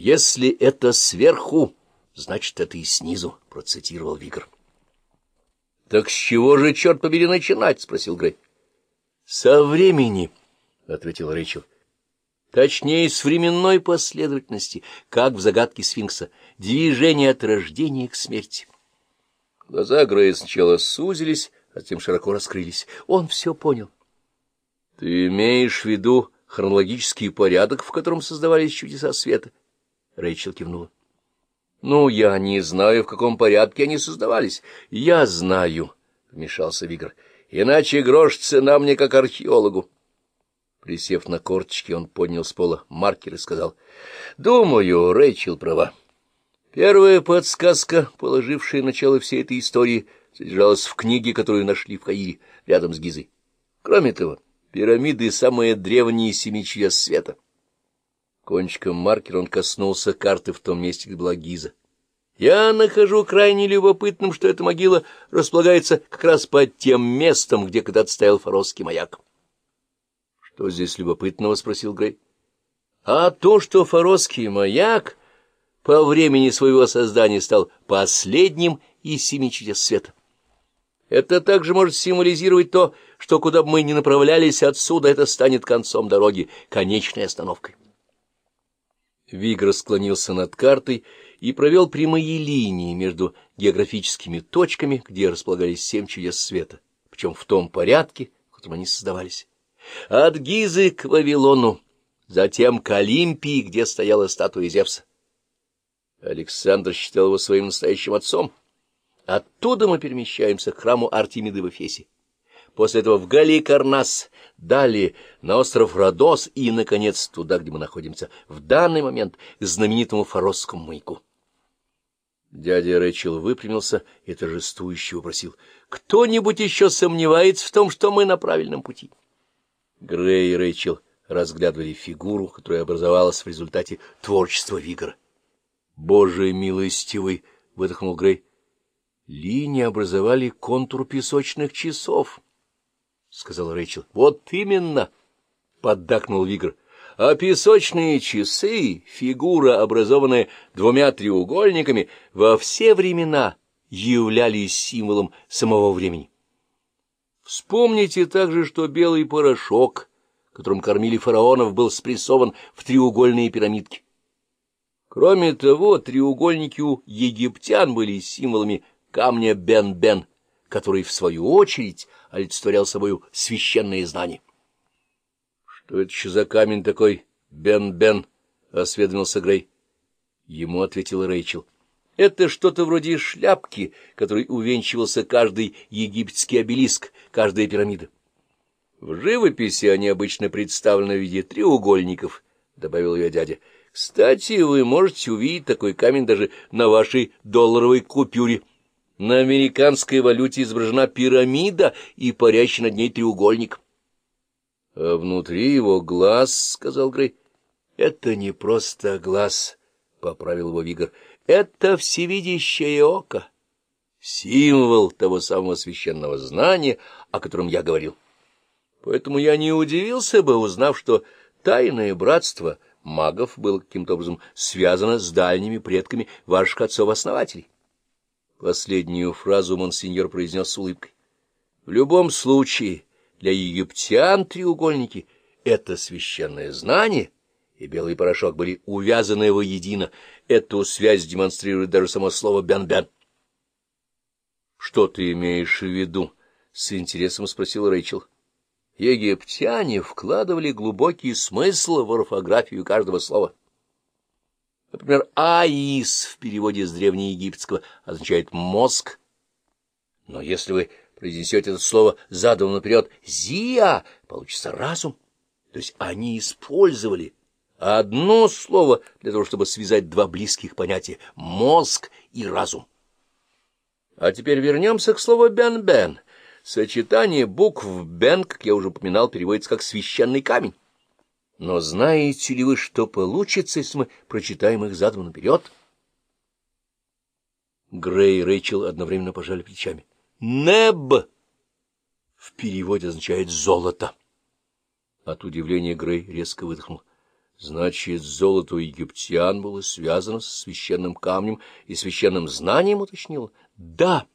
«Если это сверху, значит, это и снизу», — процитировал Вигр. «Так с чего же, черт побери, начинать?» — спросил Грей. «Со времени», — ответил Рэйчел. «Точнее, с временной последовательности, как в загадке сфинкса, движение от рождения к смерти». Глаза Грея сначала сузились, а затем широко раскрылись. Он все понял. — Ты имеешь в виду хронологический порядок, в котором создавались чудеса света? Рэйчел кивнула. — Ну, я не знаю, в каком порядке они создавались. — Я знаю, — вмешался Вигр. — Иначе грош цена мне как археологу. Присев на корточки, он поднял с пола маркер и сказал. — Думаю, Рэйчел права. Первая подсказка, положившая начало всей этой истории, содержалась в книге, которую нашли в Каире, рядом с Гизой. Кроме того, пирамиды — самые древние семи чудес света. Кончиком маркера он коснулся карты в том месте, где была Гиза. Я нахожу крайне любопытным, что эта могила располагается как раз под тем местом, где когда-то стоял форосский маяк. — Что здесь любопытного? — спросил Грей. — А то, что форосский маяк по времени своего создания стал последним из семи чудес света. Это также может символизировать то, что куда бы мы ни направлялись отсюда, это станет концом дороги, конечной остановкой. Вигр склонился над картой и провел прямые линии между географическими точками, где располагались семь чудес света, причем в том порядке, в котором они создавались. От Гизы к Вавилону, затем к Олимпии, где стояла статуя Зевса. Александр считал его своим настоящим отцом. Оттуда мы перемещаемся к храму Артемиды в Эфесе после этого в Галикарнас, далее на остров Родос и, наконец, туда, где мы находимся в данный момент, к знаменитому Форосскому маяку. Дядя Рэчел выпрямился и торжествующе вопросил, «Кто-нибудь еще сомневается в том, что мы на правильном пути?» Грей и Рэйчел разглядывали фигуру, которая образовалась в результате творчества Вигора. «Боже милостивый!» — выдохнул Грей. «Линии образовали контур песочных часов». — сказал Рэйчел. — Вот именно, — поддакнул Вигр. — А песочные часы, фигура, образованная двумя треугольниками, во все времена являлись символом самого времени. Вспомните также, что белый порошок, которым кормили фараонов, был спрессован в треугольные пирамидки. Кроме того, треугольники у египтян были символами камня Бен-Бен, который, в свою очередь, олицетворял собою священные знания. — Что это еще за камень такой, Бен-Бен? — осведомился Грей. Ему ответил Рэйчел. — Это что-то вроде шляпки, которой увенчивался каждый египетский обелиск, каждая пирамида. В живописи они обычно представлены в виде треугольников, — добавил ее дядя. — Кстати, вы можете увидеть такой камень даже на вашей долларовой купюре — на американской валюте изображена пирамида и парящий над ней треугольник. — А внутри его глаз, — сказал Грей. — Это не просто глаз, — поправил его Вигр. — Это всевидящее око, символ того самого священного знания, о котором я говорил. Поэтому я не удивился бы, узнав, что тайное братство магов было каким-то образом связано с дальними предками ваших отцов-основателей. Последнюю фразу монсеньор произнес с улыбкой. В любом случае, для египтян треугольники — это священное знание, и белый порошок были увязаны воедино. Эту связь демонстрирует даже само слово «бен-бен». — Что ты имеешь в виду? — с интересом спросил Рэйчел. Египтяне вкладывали глубокий смысл в орфографию каждого слова. Например, «аис» в переводе с древнеегипетского означает «мозг». Но если вы произнесете это слово задом наперед «зия», получится «разум». То есть они использовали одно слово для того, чтобы связать два близких понятия — мозг и разум. А теперь вернемся к слову «бен-бен». Сочетание букв «бен», как я уже упоминал, переводится как «священный камень». Но знаете ли вы, что получится, если мы прочитаем их задом наперед? Грей и Рэйчел одновременно пожали плечами. «Неб» в переводе означает «золото». От удивления Грей резко выдохнул. Значит, золото у египтян было связано с священным камнем и священным знанием, уточнил? Да.